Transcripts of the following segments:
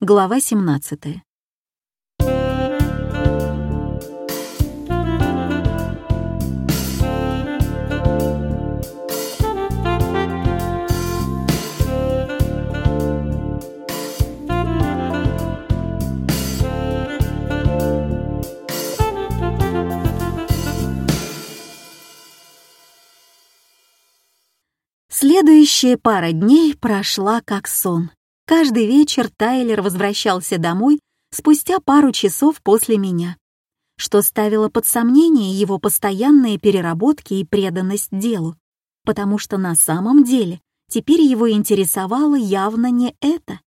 Глава 17. Следующая пара дней прошла как сон. Каждый вечер Тайлер возвращался домой спустя пару часов после меня, что ставило под сомнение его постоянные переработки и преданность делу, потому что на самом деле теперь его интересовало явно не это.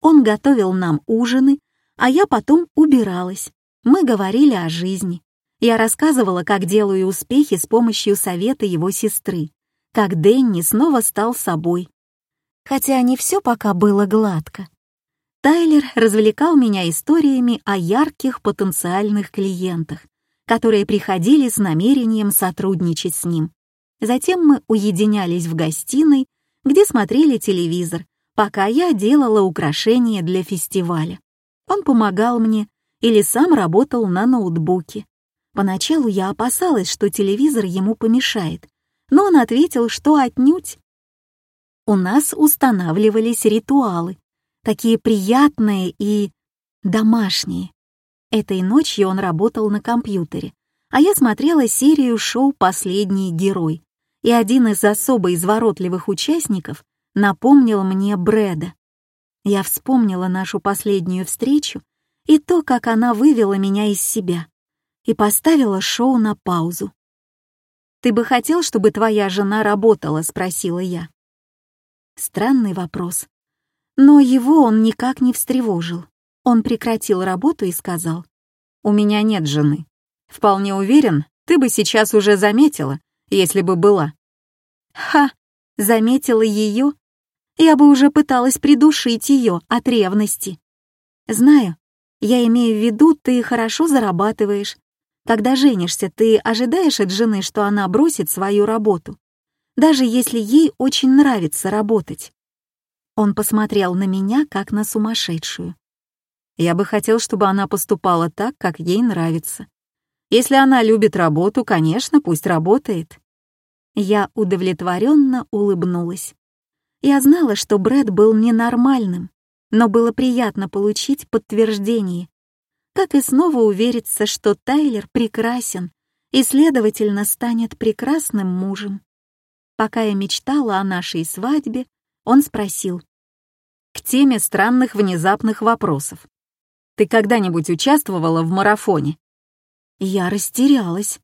Он готовил нам ужины, а я потом убиралась. Мы говорили о жизни. Я рассказывала, как делаю успехи с помощью совета его сестры как Дэнни снова стал собой. Хотя не все пока было гладко. Тайлер развлекал меня историями о ярких потенциальных клиентах, которые приходили с намерением сотрудничать с ним. Затем мы уединялись в гостиной, где смотрели телевизор, пока я делала украшения для фестиваля. Он помогал мне или сам работал на ноутбуке. Поначалу я опасалась, что телевизор ему помешает, но он ответил, что отнюдь. У нас устанавливались ритуалы, такие приятные и домашние. Этой ночью он работал на компьютере, а я смотрела серию шоу «Последний герой», и один из особо изворотливых участников напомнил мне Брэда. Я вспомнила нашу последнюю встречу и то, как она вывела меня из себя, и поставила шоу на паузу. «Ты бы хотел, чтобы твоя жена работала?» — спросила я. Странный вопрос. Но его он никак не встревожил. Он прекратил работу и сказал, «У меня нет жены. Вполне уверен, ты бы сейчас уже заметила, если бы была». Ха, заметила ее? Я бы уже пыталась придушить ее от ревности. Знаю, я имею в виду, ты хорошо зарабатываешь, когда женишься, ты ожидаешь от жены, что она бросит свою работу, даже если ей очень нравится работать. Он посмотрел на меня, как на сумасшедшую. Я бы хотел, чтобы она поступала так, как ей нравится. Если она любит работу, конечно, пусть работает. Я удовлетворенно улыбнулась. Я знала, что Брэд был ненормальным, но было приятно получить подтверждение, как и снова увериться, что Тайлер прекрасен и, следовательно, станет прекрасным мужем. Пока я мечтала о нашей свадьбе, он спросил. К теме странных внезапных вопросов. «Ты когда-нибудь участвовала в марафоне?» Я растерялась.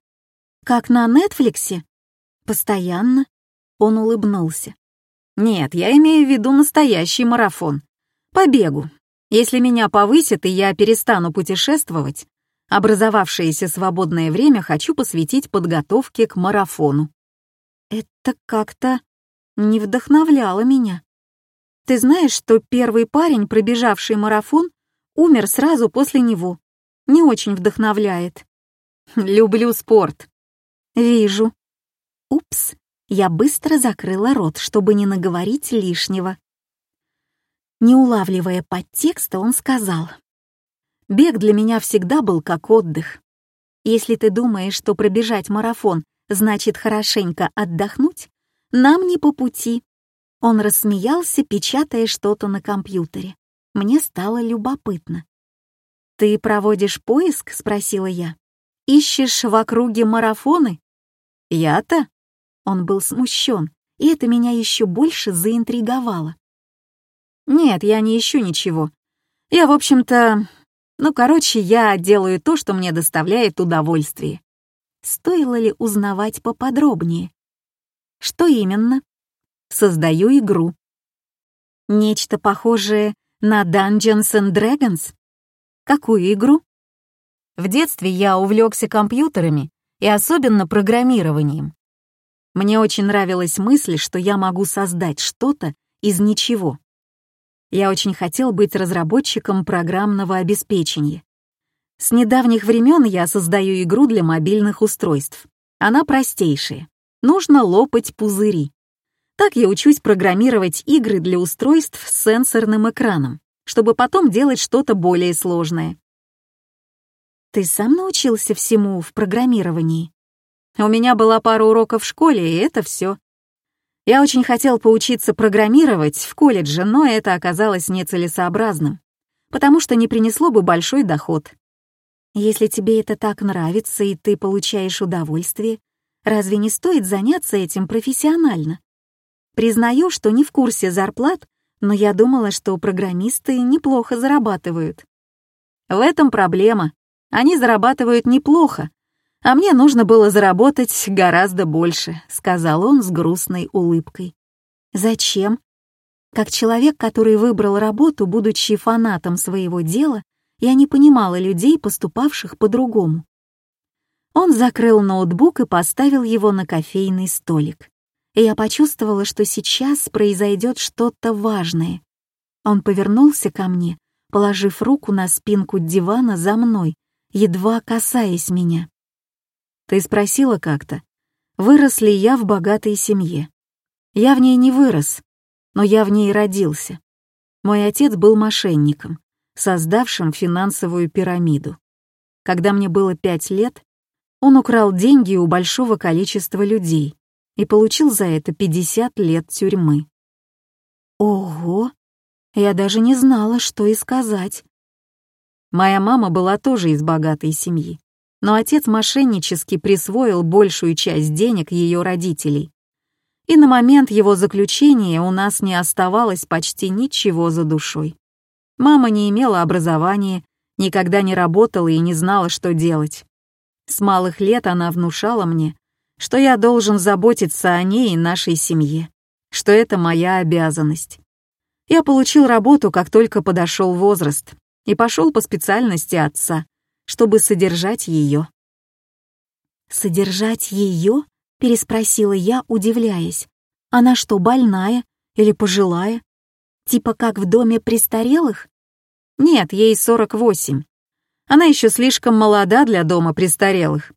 «Как на Нетфликсе?» «Постоянно?» Он улыбнулся. «Нет, я имею в виду настоящий марафон. По бегу, если меня повысят и я перестану путешествовать, образовавшееся свободное время хочу посвятить подготовке к марафону. Это как-то не вдохновляло меня. Ты знаешь, что первый парень, пробежавший марафон, умер сразу после него. Не очень вдохновляет. Люблю спорт. Вижу. Упс, я быстро закрыла рот, чтобы не наговорить лишнего. Не улавливая подтекста, он сказал. «Бег для меня всегда был как отдых. Если ты думаешь, что пробежать марафон значит хорошенько отдохнуть, нам не по пути». Он рассмеялся, печатая что-то на компьютере. Мне стало любопытно. «Ты проводишь поиск?» — спросила я. «Ищешь в округе марафоны?» «Я-то?» Он был смущен, и это меня еще больше заинтриговало. Нет, я не ищу ничего. Я, в общем-то... Ну, короче, я делаю то, что мне доставляет удовольствие. Стоило ли узнавать поподробнее? Что именно? Создаю игру. Нечто похожее на Dungeons and Dragons? Какую игру? В детстве я увлекся компьютерами и особенно программированием. Мне очень нравилась мысль, что я могу создать что-то из ничего. Я очень хотел быть разработчиком программного обеспечения. С недавних времен я создаю игру для мобильных устройств. Она простейшая. Нужно лопать пузыри. Так я учусь программировать игры для устройств с сенсорным экраном, чтобы потом делать что-то более сложное. Ты сам научился всему в программировании? У меня была пара уроков в школе, и это все. Я очень хотел поучиться программировать в колледже, но это оказалось нецелесообразным, потому что не принесло бы большой доход. Если тебе это так нравится и ты получаешь удовольствие, разве не стоит заняться этим профессионально? Признаю, что не в курсе зарплат, но я думала, что программисты неплохо зарабатывают. В этом проблема. Они зарабатывают неплохо, а мне нужно было заработать гораздо больше, сказал он с грустной улыбкой. Зачем? Как человек, который выбрал работу, будучи фанатом своего дела, я не понимала людей, поступавших по-другому. Он закрыл ноутбук и поставил его на кофейный столик. И я почувствовала, что сейчас произойдет что-то важное. Он повернулся ко мне, положив руку на спинку дивана за мной, едва касаясь меня. «Ты спросила как-то, вырос ли я в богатой семье? Я в ней не вырос, но я в ней родился. Мой отец был мошенником, создавшим финансовую пирамиду. Когда мне было пять лет, он украл деньги у большого количества людей и получил за это 50 лет тюрьмы. Ого! Я даже не знала, что и сказать. Моя мама была тоже из богатой семьи, но отец мошеннически присвоил большую часть денег ее родителей. И на момент его заключения у нас не оставалось почти ничего за душой. Мама не имела образования, никогда не работала и не знала, что делать. С малых лет она внушала мне, что я должен заботиться о ней и нашей семье, что это моя обязанность. Я получил работу, как только подошел возраст, и пошел по специальности отца, чтобы содержать ее. «Содержать ее?» — переспросила я, удивляясь. «Она что, больная или пожилая? Типа как в доме престарелых?» Нет, ей 48. Она еще слишком молода для дома престарелых.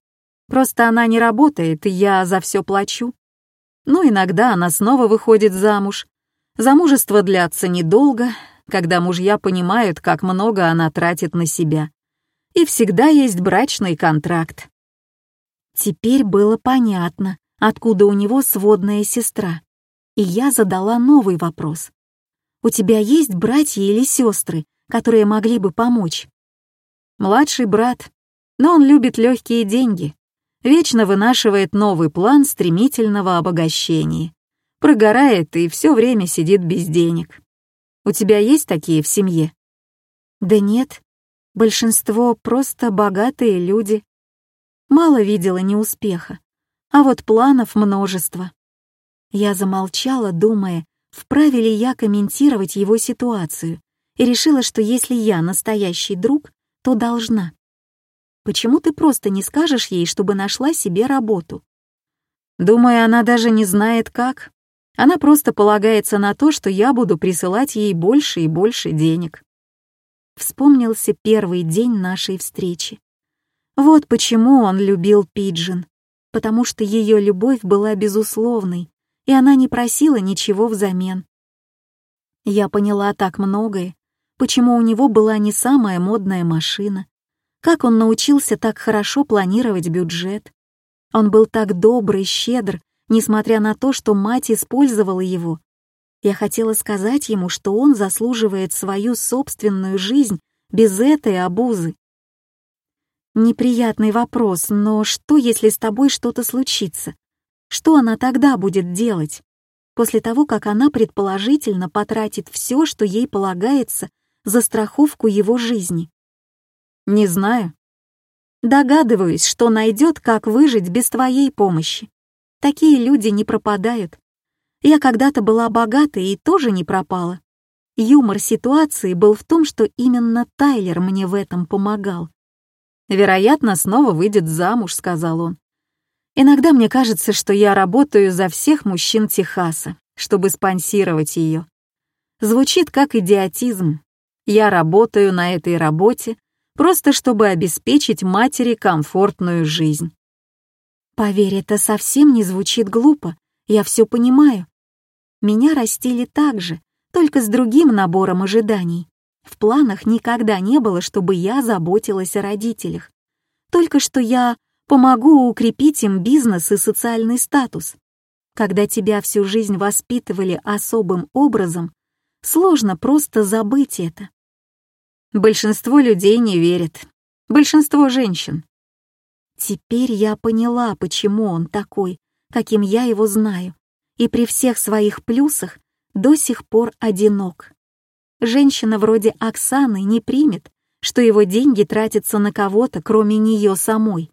Просто она не работает, и я за все плачу. Ну, иногда она снова выходит замуж. Замужество длятся недолго, когда мужья понимают, как много она тратит на себя. И всегда есть брачный контракт. Теперь было понятно, откуда у него сводная сестра. И я задала новый вопрос. «У тебя есть братья или сестры, которые могли бы помочь. Младший брат, но он любит легкие деньги, вечно вынашивает новый план стремительного обогащения, прогорает и все время сидит без денег. У тебя есть такие в семье? Да нет, большинство просто богатые люди. Мало видела неуспеха, а вот планов множество. Я замолчала, думая, вправе ли я комментировать его ситуацию, и решила, что если я настоящий друг, то должна. Почему ты просто не скажешь ей, чтобы нашла себе работу? Думаю, она даже не знает как. Она просто полагается на то, что я буду присылать ей больше и больше денег. Вспомнился первый день нашей встречи. Вот почему он любил Пиджин. Потому что ее любовь была безусловной, и она не просила ничего взамен. Я поняла так многое, почему у него была не самая модная машина, как он научился так хорошо планировать бюджет. Он был так добрый, щедр, несмотря на то, что мать использовала его. Я хотела сказать ему, что он заслуживает свою собственную жизнь без этой обузы. Неприятный вопрос, но что, если с тобой что-то случится? Что она тогда будет делать? После того, как она предположительно потратит все, что ей полагается за страховку его жизни? Не знаю. Догадываюсь, что найдет, как выжить без твоей помощи. Такие люди не пропадают. Я когда-то была богатой и тоже не пропала. Юмор ситуации был в том, что именно Тайлер мне в этом помогал. «Вероятно, снова выйдет замуж», — сказал он. «Иногда мне кажется, что я работаю за всех мужчин Техаса, чтобы спонсировать ее. Звучит как идиотизм, я работаю на этой работе, просто чтобы обеспечить матери комфортную жизнь. Поверь, это совсем не звучит глупо, я все понимаю. Меня растили так же, только с другим набором ожиданий. В планах никогда не было, чтобы я заботилась о родителях. Только что я помогу укрепить им бизнес и социальный статус. Когда тебя всю жизнь воспитывали особым образом, сложно просто забыть это. Большинство людей не верит. Большинство женщин. Теперь я поняла, почему он такой, каким я его знаю, и при всех своих плюсах до сих пор одинок. Женщина вроде Оксаны не примет, что его деньги тратятся на кого-то, кроме нее самой.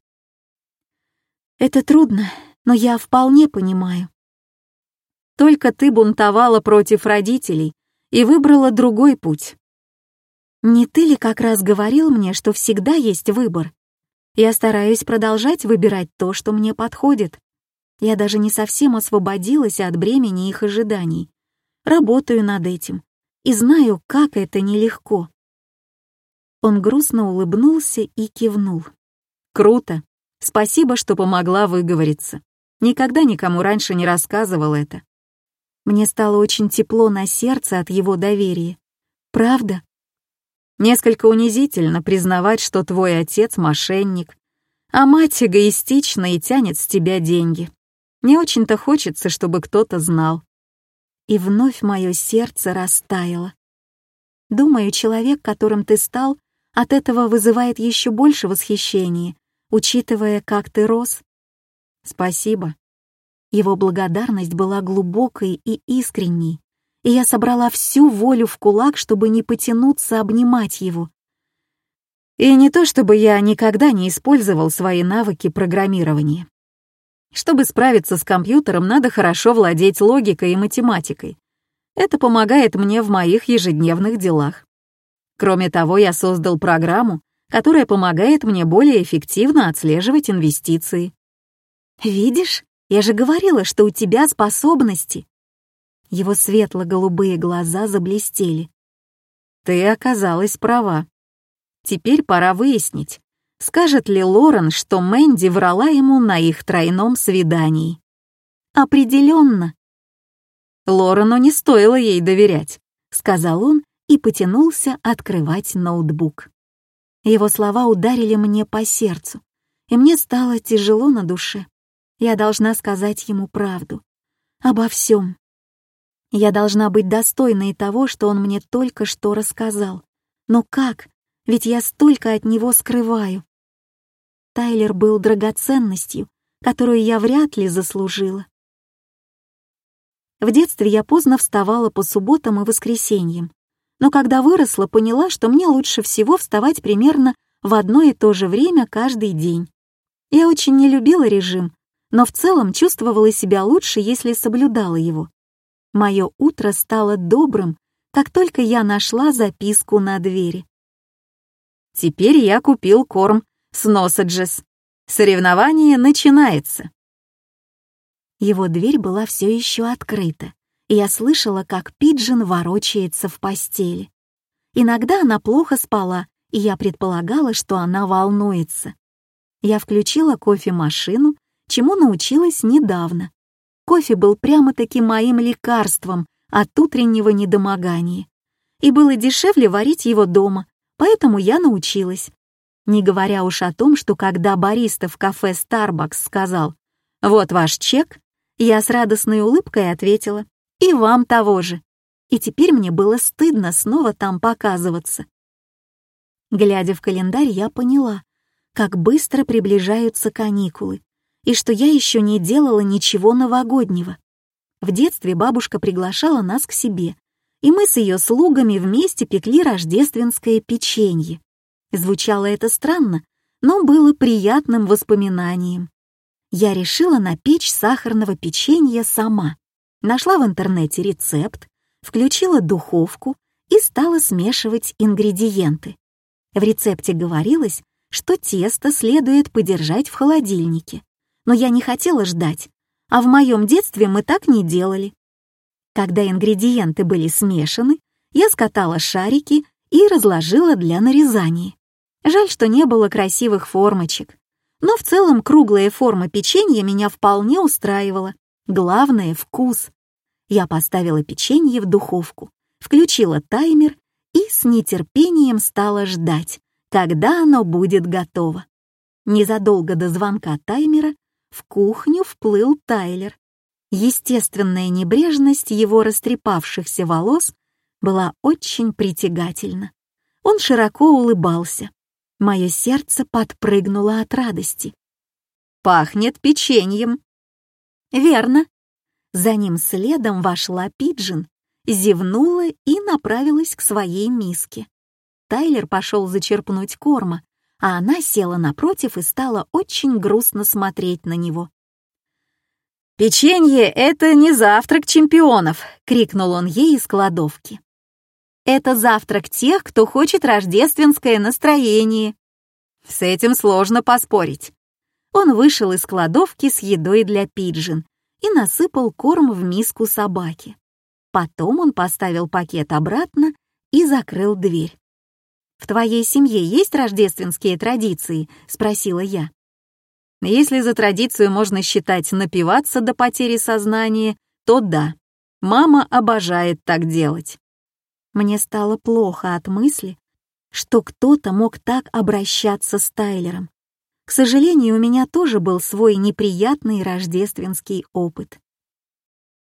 Это трудно, но я вполне понимаю. Только ты бунтовала против родителей и выбрала другой путь. Не ты ли как раз говорил мне, что всегда есть выбор? Я стараюсь продолжать выбирать то, что мне подходит. Я даже не совсем освободилась от бремени их ожиданий. Работаю над этим и знаю, как это нелегко. Он грустно улыбнулся и кивнул. «Круто. Спасибо, что помогла выговориться. Никогда никому раньше не рассказывал это. Мне стало очень тепло на сердце от его доверия. Правда? Несколько унизительно признавать, что твой отец — мошенник, а мать эгоистична и тянет с тебя деньги. Не очень-то хочется, чтобы кто-то знал. И вновь мое сердце растаяло. Думаю, человек, которым ты стал, от этого вызывает еще больше восхищения, учитывая, как ты рос. Спасибо. Его благодарность была глубокой и искренней, и я собрала всю волю в кулак, чтобы не потянуться обнимать его. И не то чтобы я никогда не использовал свои навыки программирования. Чтобы справиться с компьютером, надо хорошо владеть логикой и математикой. Это помогает мне в моих ежедневных делах. Кроме того, я создал программу, которая помогает мне более эффективно отслеживать инвестиции. «Видишь?» Я же говорила, что у тебя способности. Его светло-голубые глаза заблестели. Ты оказалась права. Теперь пора выяснить, скажет ли Лорен, что Мэнди врала ему на их тройном свидании. Определенно. Лорену не стоило ей доверять, сказал он и потянулся открывать ноутбук. Его слова ударили мне по сердцу, и мне стало тяжело на душе. Я должна сказать ему правду. Обо всем. Я должна быть достойной того, что он мне только что рассказал. Но как? Ведь я столько от него скрываю. Тайлер был драгоценностью, которую я вряд ли заслужила. В детстве я поздно вставала по субботам и воскресеньям, но когда выросла, поняла, что мне лучше всего вставать примерно в одно и то же время каждый день. Я очень не любила режим, но в целом чувствовала себя лучше, если соблюдала его. Мое утро стало добрым, как только я нашла записку на двери. Теперь я купил корм с Носаджес. Соревнование начинается. Его дверь была все еще открыта, и я слышала, как Пиджин ворочается в постели. Иногда она плохо спала, и я предполагала, что она волнуется. Я включила кофемашину чему научилась недавно. Кофе был прямо-таки моим лекарством от утреннего недомогания. И было дешевле варить его дома, поэтому я научилась. Не говоря уж о том, что когда бариста в кафе Starbucks сказал «Вот ваш чек», я с радостной улыбкой ответила «И вам того же». И теперь мне было стыдно снова там показываться. Глядя в календарь, я поняла, как быстро приближаются каникулы, и что я еще не делала ничего новогоднего. В детстве бабушка приглашала нас к себе, и мы с ее слугами вместе пекли рождественское печенье. Звучало это странно, но было приятным воспоминанием. Я решила напечь сахарного печенья сама. Нашла в интернете рецепт, включила духовку и стала смешивать ингредиенты. В рецепте говорилось, что тесто следует подержать в холодильнике но я не хотела ждать, а в моем детстве мы так не делали. Когда ингредиенты были смешаны, я скатала шарики и разложила для нарезания. Жаль, что не было красивых формочек. Но в целом круглая форма печенья меня вполне устраивала. Главное — вкус. Я поставила печенье в духовку, включила таймер и с нетерпением стала ждать, когда оно будет готово. Незадолго до звонка таймера в кухню вплыл Тайлер. Естественная небрежность его растрепавшихся волос была очень притягательна. Он широко улыбался. Мое сердце подпрыгнуло от радости. «Пахнет печеньем». «Верно». За ним следом вошла Пиджин, зевнула и направилась к своей миске. Тайлер пошел зачерпнуть корма, а она села напротив и стала очень грустно смотреть на него. «Печенье — это не завтрак чемпионов!» — крикнул он ей из кладовки. «Это завтрак тех, кто хочет рождественское настроение». С этим сложно поспорить. Он вышел из кладовки с едой для пиджин и насыпал корм в миску собаки. Потом он поставил пакет обратно и закрыл дверь. «В твоей семье есть рождественские традиции?» — спросила я. Если за традицию можно считать напиваться до потери сознания, то да, мама обожает так делать. Мне стало плохо от мысли, что кто-то мог так обращаться с Тайлером. К сожалению, у меня тоже был свой неприятный рождественский опыт.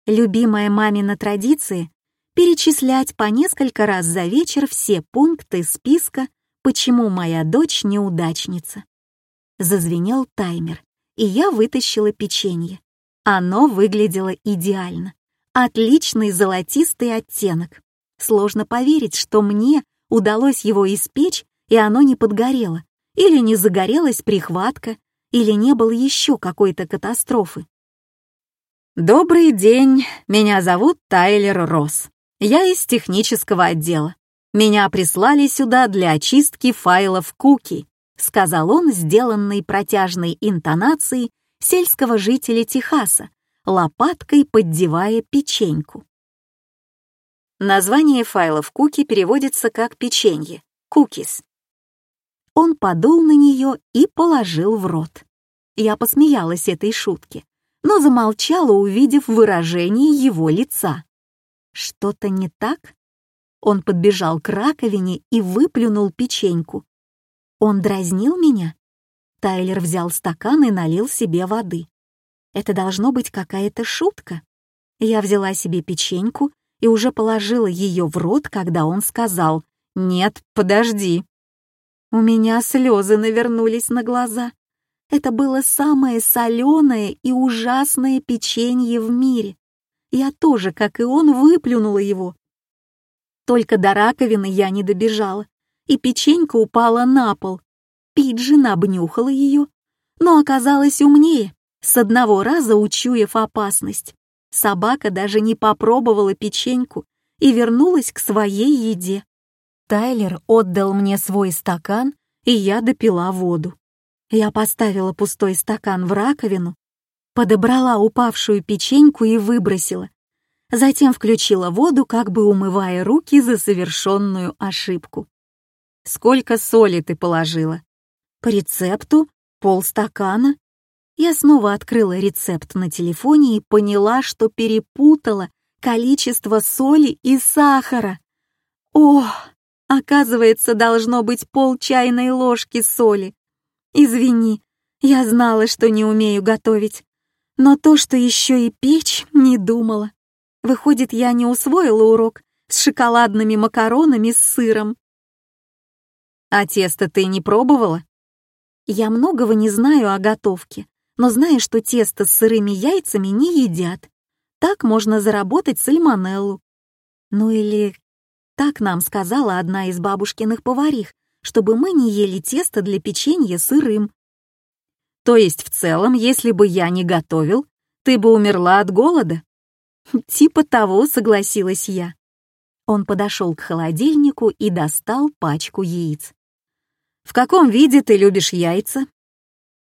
Любимая мамина традиция перечислять по несколько раз за вечер все пункты списка «Почему моя дочь неудачница». Зазвенел таймер, и я вытащила печенье. Оно выглядело идеально. Отличный золотистый оттенок. Сложно поверить, что мне удалось его испечь, и оно не подгорело, или не загорелась прихватка, или не было еще какой-то катастрофы. «Добрый день, меня зовут Тайлер Росс. Я из технического отдела. Меня прислали сюда для очистки файлов куки», сказал он, сделанной протяжной интонацией сельского жителя Техаса, лопаткой поддевая печеньку. Название файлов куки переводится как печенье, cookies. Он подул на нее и положил в рот. Я посмеялась этой шутке, но замолчала, увидев выражение его лица. Что-то не так? Он подбежал к раковине и выплюнул печеньку. Он дразнил меня? Тайлер взял стакан и налил себе воды. Это должно быть какая-то шутка. Я взяла себе печеньку и уже положила ее в рот, когда он сказал «Нет, подожди». У меня слезы навернулись на глаза. Это было самое соленое и ужасное печенье в мире. Я тоже, как и он, выплюнула его. Только до раковины я не добежала, и печенька упала на пол. Пиджин обнюхала ее, но оказалась умнее, с одного раза учуяв опасность. Собака даже не попробовала печеньку и вернулась к своей еде. Тайлер отдал мне свой стакан, и я допила воду. Я поставила пустой стакан в раковину, подобрала упавшую печеньку и выбросила. Затем включила воду, как бы умывая руки за совершенную ошибку. «Сколько соли ты положила?» «По рецепту полстакана». Я снова открыла рецепт на телефоне и поняла, что перепутала количество соли и сахара. О, оказывается, должно быть пол чайной ложки соли. Извини, я знала, что не умею готовить. Но то, что еще и печь, не думала. Выходит, я не усвоила урок с шоколадными макаронами с сыром. А тесто ты не пробовала? Я многого не знаю о готовке, но знаю, что тесто с сырыми яйцами не едят. Так можно заработать сальмонеллу. Ну или так нам сказала одна из бабушкиных поварих, чтобы мы не ели тесто для печенья сырым. То есть в целом, если бы я не готовил, ты бы умерла от голода? Типа того, согласилась я. Он подошел к холодильнику и достал пачку яиц. В каком виде ты любишь яйца?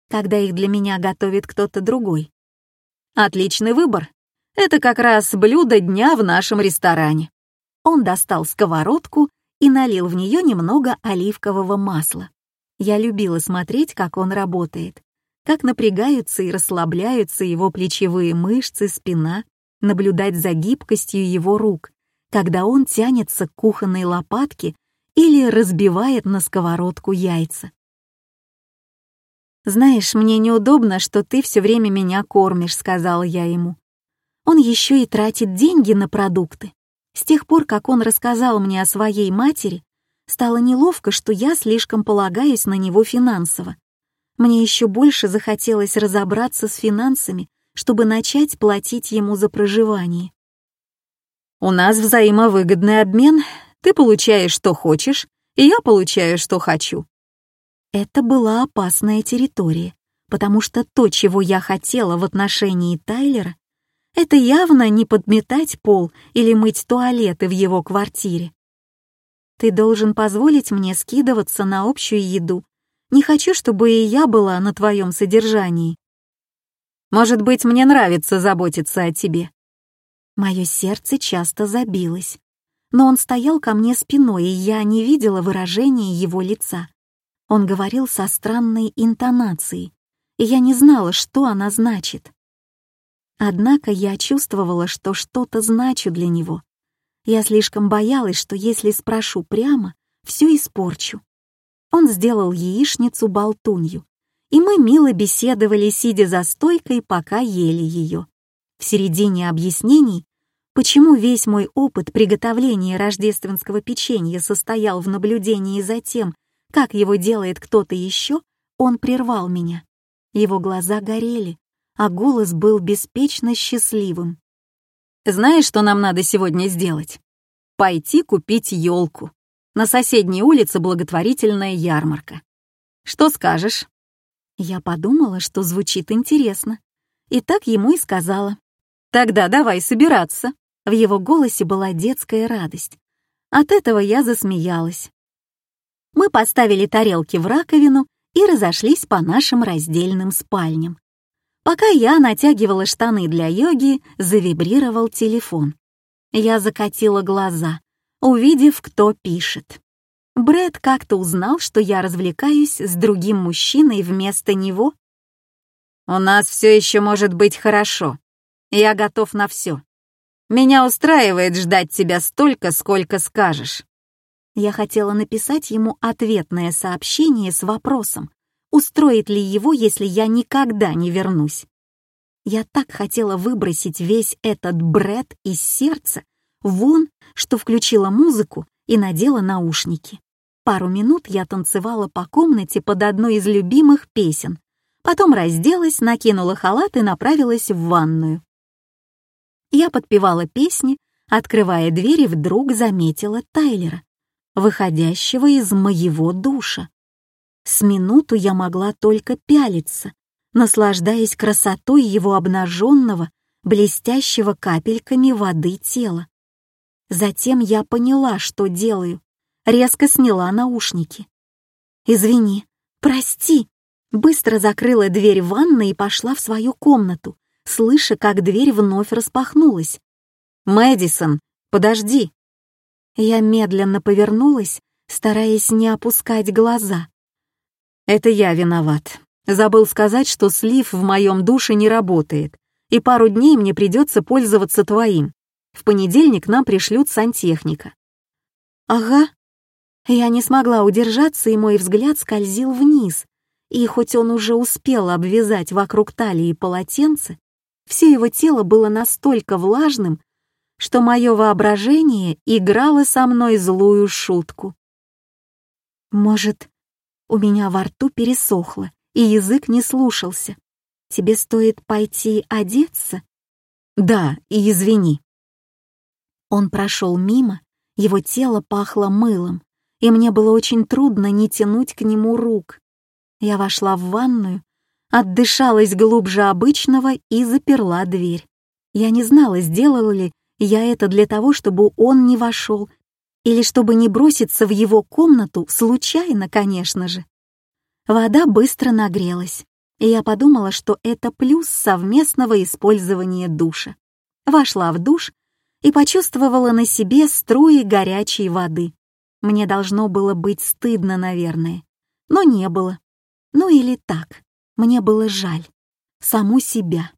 Когда их для меня готовит кто-то другой. Отличный выбор. Это как раз блюдо дня в нашем ресторане. Он достал сковородку и налил в нее немного оливкового масла. Я любила смотреть, как он работает, как напрягаются и расслабляются его плечевые мышцы, спина, наблюдать за гибкостью его рук, когда он тянется к кухонной лопатке или разбивает на сковородку яйца. «Знаешь, мне неудобно, что ты все время меня кормишь», — сказала я ему. «Он еще и тратит деньги на продукты. С тех пор, как он рассказал мне о своей матери, стало неловко, что я слишком полагаюсь на него финансово. Мне еще больше захотелось разобраться с финансами, чтобы начать платить ему за проживание. «У нас взаимовыгодный обмен. Ты получаешь, что хочешь, и я получаю, что хочу. Это была опасная территория, потому что то, чего я хотела в отношении Тайлера, это явно не подметать пол или мыть туалеты в его квартире. Ты должен позволить мне скидываться на общую еду. Не хочу, чтобы и я была на твоем содержании. Может быть, мне нравится заботиться о тебе. Мое сердце часто забилось, но он стоял ко мне спиной, и я не видела выражения его лица. Он говорил со странной интонацией, и я не знала, что она значит. Однако я чувствовала, что что-то значу для него. Я слишком боялась, что если спрошу прямо, все испорчу. Он сделал яичницу-болтунью, и мы мило беседовали, сидя за стойкой, пока ели ее. В середине объяснений, почему весь мой опыт приготовления рождественского печенья состоял в наблюдении за тем, как его делает кто-то еще, он прервал меня. Его глаза горели, а голос был беспечно счастливым. «Знаешь, что нам надо сегодня сделать? Пойти купить елку. На соседней улице благотворительная ярмарка. Что скажешь?» Я подумала, что звучит интересно. И так ему и сказала. «Тогда давай собираться». В его голосе была детская радость. От этого я засмеялась мы поставили тарелки в раковину и разошлись по нашим раздельным спальням. Пока я натягивала штаны для йоги, завибрировал телефон. Я закатила глаза, увидев, кто пишет. Брэд как-то узнал, что я развлекаюсь с другим мужчиной вместо него. «У нас все еще может быть хорошо. Я готов на все. Меня устраивает ждать тебя столько, сколько скажешь. Я хотела написать ему ответное сообщение с вопросом, устроит ли его, если я никогда не вернусь. Я так хотела выбросить весь этот бред из сердца вон, что включила музыку и надела наушники. Пару минут я танцевала по комнате под одной из любимых песен, потом разделась, накинула халат и направилась в ванную. Я подпевала песни, открывая дверь и вдруг заметила Тайлера выходящего из моего душа. С минуту я могла только пялиться, наслаждаясь красотой его обнаженного, блестящего капельками воды тела. Затем я поняла, что делаю, резко сняла наушники. «Извини, прости», быстро закрыла дверь ванной и пошла в свою комнату, слыша, как дверь вновь распахнулась. «Мэдисон, подожди!» Я медленно повернулась, стараясь не опускать глаза. «Это я виноват. Забыл сказать, что слив в моем душе не работает, и пару дней мне придется пользоваться твоим. В понедельник нам пришлют сантехника». «Ага». Я не смогла удержаться, и мой взгляд скользил вниз, и хоть он уже успел обвязать вокруг талии полотенце, все его тело было настолько влажным, что мое воображение играло со мной злую шутку. Может, у меня во рту пересохло, и язык не слушался. Тебе стоит пойти одеться? Да, и извини. Он прошел мимо, его тело пахло мылом, и мне было очень трудно не тянуть к нему рук. Я вошла в ванную, отдышалась глубже обычного и заперла дверь. Я не знала, сделала ли я это для того, чтобы он не вошел, или чтобы не броситься в его комнату, случайно, конечно же. Вода быстро нагрелась, и я подумала, что это плюс совместного использования душа. Вошла в душ и почувствовала на себе струи горячей воды. Мне должно было быть стыдно, наверное, но не было. Ну или так, мне было жаль. Саму себя.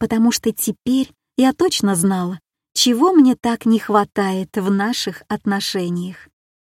Потому что теперь я точно знала, чего мне так не хватает в наших отношениях.